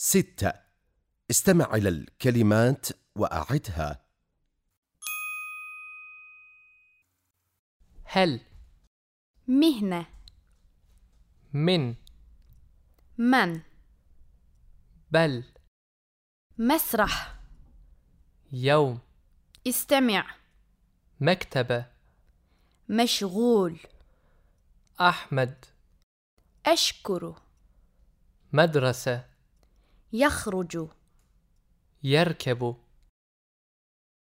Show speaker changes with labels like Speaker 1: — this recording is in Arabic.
Speaker 1: ستة. استمع إلى الكلمات وأعدها.
Speaker 2: هل.
Speaker 3: مهنة.
Speaker 2: من.
Speaker 3: من.
Speaker 2: بل.
Speaker 3: مسرح.
Speaker 2: يوم.
Speaker 3: استمع.
Speaker 2: مكتبة.
Speaker 3: مشغول.
Speaker 2: أحمد.
Speaker 3: أشكر.
Speaker 2: مدرسة.
Speaker 3: يخرج.
Speaker 2: يركب.